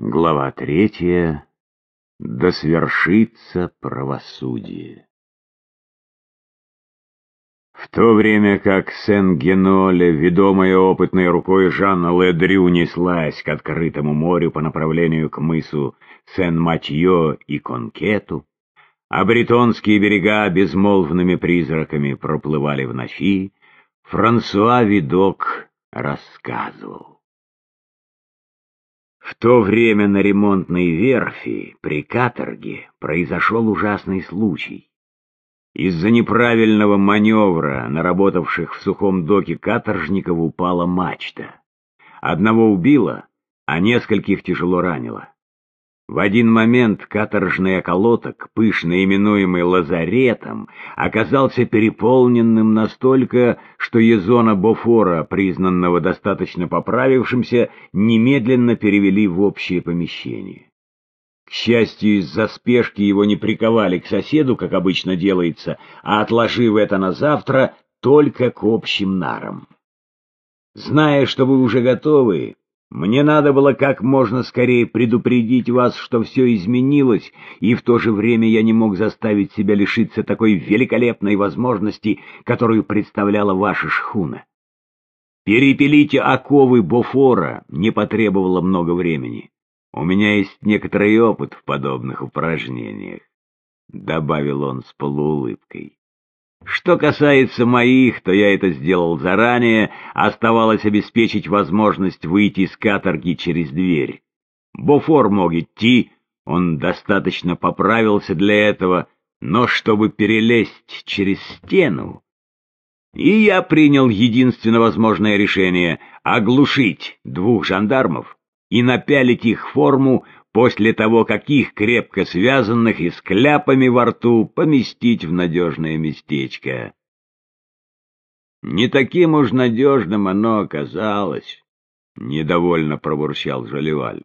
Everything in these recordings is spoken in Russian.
Глава третья. Да свершится правосудие. В то время как Сен-Геноле, ведомая опытной рукой Жанна Ледрю, неслась к открытому морю по направлению к мысу Сен-Матье и Конкету, а бретонские берега безмолвными призраками проплывали в ночи, Франсуа Видок рассказывал. В то время на ремонтной верфи при каторге произошел ужасный случай. Из-за неправильного маневра наработавших в сухом доке каторжников упала мачта. Одного убило, а нескольких тяжело ранило. В один момент каторжный околоток, пышно именуемый лазаретом, оказался переполненным настолько, что Езона Бофора, признанного достаточно поправившимся, немедленно перевели в общее помещение. К счастью, из-за спешки его не приковали к соседу, как обычно делается, а отложив это на завтра, только к общим нарам. Зная, что вы уже готовы, мне надо было как можно скорее предупредить вас, что все изменилось, и в то же время я не мог заставить себя лишиться такой великолепной возможности, которую представляла ваша шхуна. Перепилить оковы Бофора не потребовало много времени. У меня есть некоторый опыт в подобных упражнениях, — добавил он с полуулыбкой. Что касается моих, то я это сделал заранее, оставалось обеспечить возможность выйти из каторги через дверь. Бофор мог идти, он достаточно поправился для этого, но чтобы перелезть через стену... И я принял единственно возможное решение — оглушить двух жандармов и напялить их форму после того, как их крепко связанных и с кляпами во рту поместить в надежное местечко. Не таким уж надежным оно оказалось, — недовольно пробурчал Жалеваль.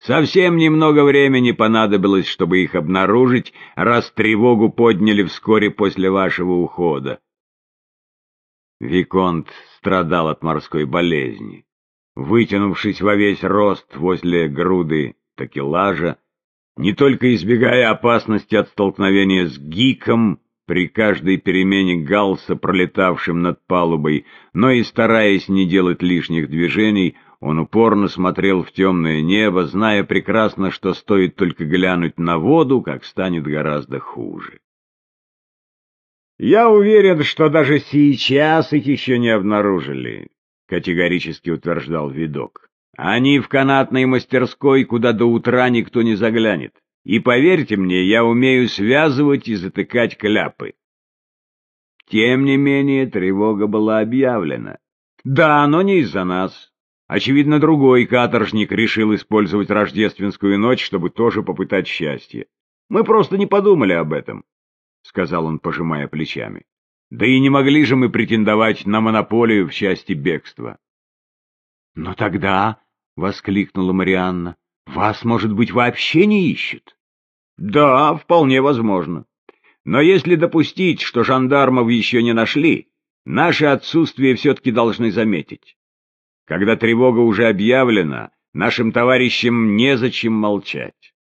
Совсем немного времени понадобилось, чтобы их обнаружить, раз тревогу подняли вскоре после вашего ухода. Виконт страдал от морской болезни. Вытянувшись во весь рост возле груды такелажа, не только избегая опасности от столкновения с гиком при каждой перемене галса, пролетавшим над палубой, но и стараясь не делать лишних движений, он упорно смотрел в темное небо, зная прекрасно, что стоит только глянуть на воду, как станет гораздо хуже. «Я уверен, что даже сейчас их еще не обнаружили», — категорически утверждал видок. Они в канатной мастерской, куда до утра никто не заглянет. И поверьте мне, я умею связывать и затыкать кляпы. Тем не менее, тревога была объявлена. Да, но не из-за нас. Очевидно, другой каторжник решил использовать рождественскую ночь, чтобы тоже попытать счастье. Мы просто не подумали об этом, — сказал он, пожимая плечами. Да и не могли же мы претендовать на монополию в части бегства. Но тогда, — воскликнула Марианна, — вас, может быть, вообще не ищут? Да, вполне возможно. Но если допустить, что жандармов еще не нашли, наше отсутствие все-таки должны заметить. Когда тревога уже объявлена, нашим товарищам незачем молчать.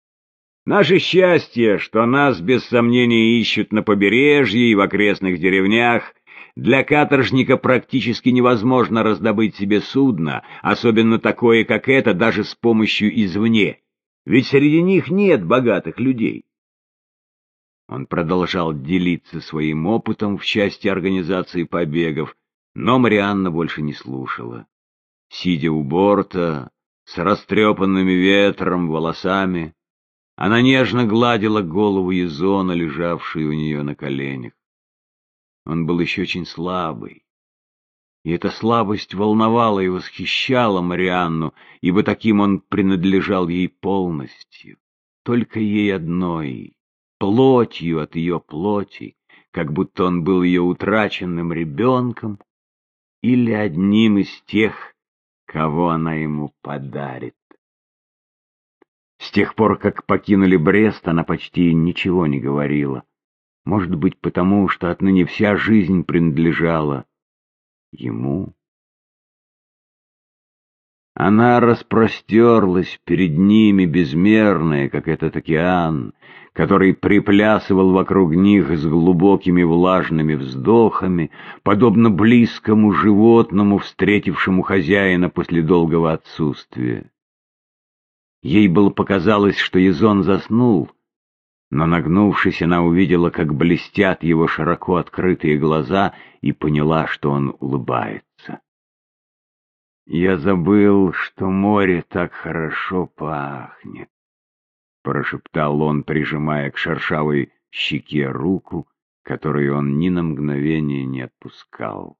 Наше счастье, что нас без сомнения ищут на побережье и в окрестных деревнях, для каторжника практически невозможно раздобыть себе судно, особенно такое, как это, даже с помощью извне, ведь среди них нет богатых людей. Он продолжал делиться своим опытом в части организации побегов, но Марианна больше не слушала. Сидя у борта, с растрепанными ветром волосами, она нежно гладила голову Изона, лежавшую у нее на коленях. Он был еще очень слабый. И эта слабость волновала и восхищала Марианну, ибо таким он принадлежал ей полностью, только ей одной, плотью от ее плоти, как будто он был ее утраченным ребенком или одним из тех, кого она ему подарит. С тех пор, как покинули Брест, она почти ничего не говорила. Может быть, потому что отныне вся жизнь принадлежала ему. Она распростерлась перед ними, безмерная, как этот океан, который приплясывал вокруг них с глубокими влажными вздохами, подобно близкому животному, встретившему хозяина после долгого отсутствия. Ей было показалось, что Езон заснул, но, нагнувшись, она увидела, как блестят его широко открытые глаза, и поняла, что он улыбается. «Я забыл, что море так хорошо пахнет», — прошептал он, прижимая к шершавой щеке руку, которую он ни на мгновение не отпускал.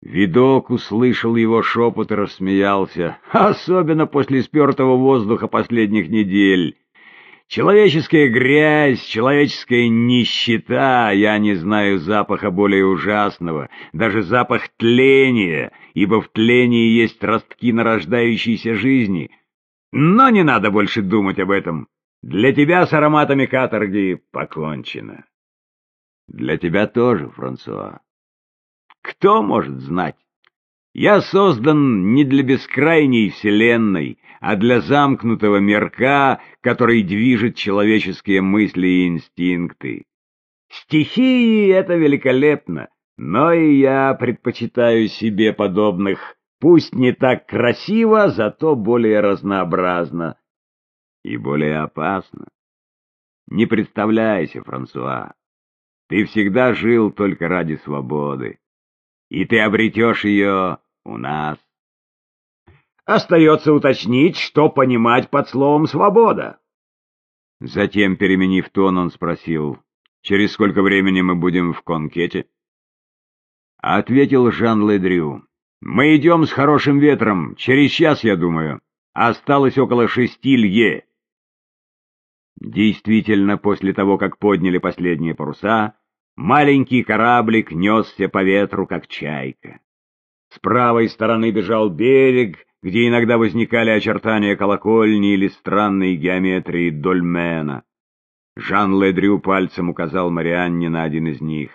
Видок услышал его шепот и рассмеялся, особенно после спертого воздуха последних недель. Человеческая грязь, человеческая нищета, я не знаю запаха более ужасного, даже запах тления, ибо в тлении есть ростки нарождающейся жизни. Но не надо больше думать об этом. Для тебя с ароматами каторги покончено. Для тебя тоже, Франсуа. Кто может знать? Я создан не для бескрайней вселенной, а для замкнутого мирка, который движет человеческие мысли и инстинкты. Стихии — это великолепно, но и я предпочитаю себе подобных, пусть не так красиво, зато более разнообразно и более опасно. Не представляйся, Франсуа, ты всегда жил только ради свободы и ты обретешь ее у нас. Остается уточнить, что понимать под словом «свобода». Затем, переменив тон, он спросил, «Через сколько времени мы будем в Конкете?» Ответил Жан Ледрю, «Мы идем с хорошим ветром, через час, я думаю. Осталось около шести лье». Действительно, после того, как подняли последние паруса, Маленький кораблик несся по ветру, как чайка. С правой стороны бежал берег, где иногда возникали очертания колокольни или странные геометрии дольмена. Жан Ледрю пальцем указал Марианне на один из них.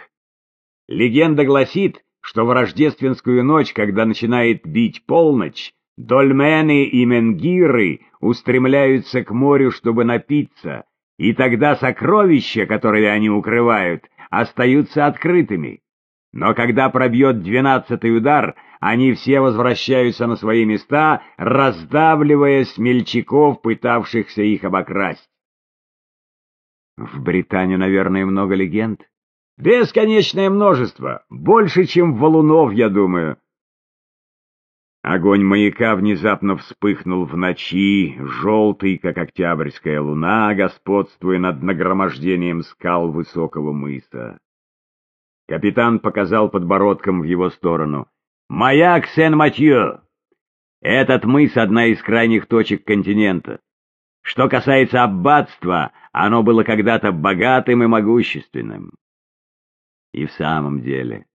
Легенда гласит, что в рождественскую ночь, когда начинает бить полночь, дольмены и менгиры устремляются к морю, чтобы напиться, и тогда сокровища, которые они укрывают, остаются открытыми. Но когда пробьет двенадцатый удар, они все возвращаются на свои места, раздавливая смельчаков, пытавшихся их обокрасть. В Британии, наверное, много легенд. Бесконечное множество, больше, чем валунов, я думаю. Огонь маяка внезапно вспыхнул в ночи, желтый, как октябрьская луна, господствуя над нагромождением скал высокого мыса. Капитан показал подбородком в его сторону. «Маяк Сен-Матье! Этот мыс — одна из крайних точек континента. Что касается аббатства, оно было когда-то богатым и могущественным. И в самом деле,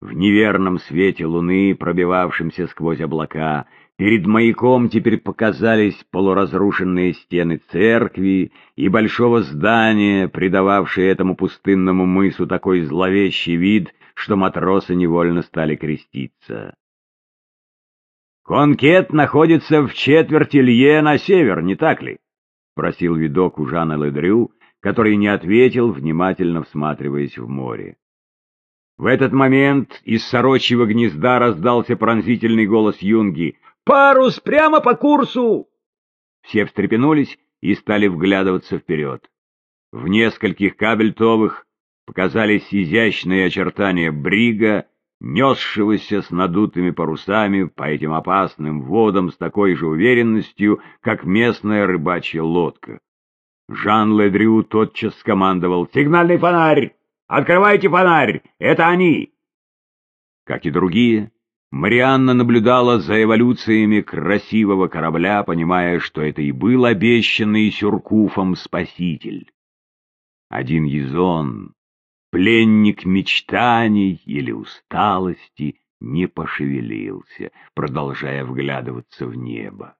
в неверном свете луны, пробивавшемся сквозь облака, перед маяком теперь показались полуразрушенные стены церкви и большого здания, придававшие этому пустынному мысу такой зловещий вид, что матросы невольно стали креститься. «Конкет находится в четверти лье на север, не так ли?» — просил видок у Жана Ледрю, который не ответил, внимательно всматриваясь в море. В этот момент из сорочьего гнезда раздался пронзительный голос Юнги. «Парус прямо по курсу!» Все встрепенулись и стали вглядываться вперед. В нескольких кабельтовых показались изящные очертания брига, несшегося с надутыми парусами по этим опасным водам с такой же уверенностью, как местная рыбачья лодка. Жан Ледрю тотчас скомандовал «Сигнальный фонарь!» Открывайте фонарь! Это они!» Как и другие, Марианна наблюдала за эволюциями красивого корабля, понимая, что это и был обещанный Сюркуфом спаситель. Один Езон, пленник мечтаний или усталости, не пошевелился, продолжая вглядываться в небо.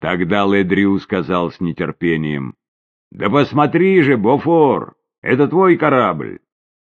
Тогда Ледрю сказал с нетерпением, «Да посмотри же, Бофор, это твой корабль.